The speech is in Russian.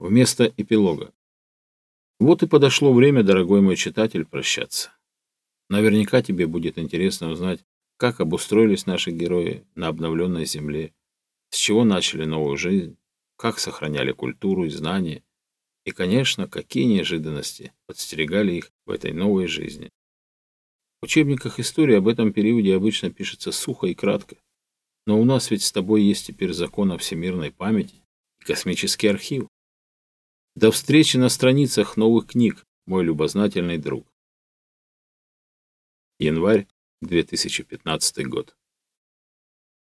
вместо эпилога. Вот и подошло время, дорогой мой читатель, прощаться. Наверняка тебе будет интересно узнать, как обустроились наши герои на обновленной земле, с чего начали новую жизнь, как сохраняли культуру и знания, и, конечно, какие неожиданности подстерегали их в этой новой жизни. В учебниках истории об этом периоде обычно пишется сухо и кратко. Но у нас ведь с тобой есть теперь закон о всемирной памяти и космический архив. До встречи на страницах новых книг, мой любознательный друг. Январь 2015 год.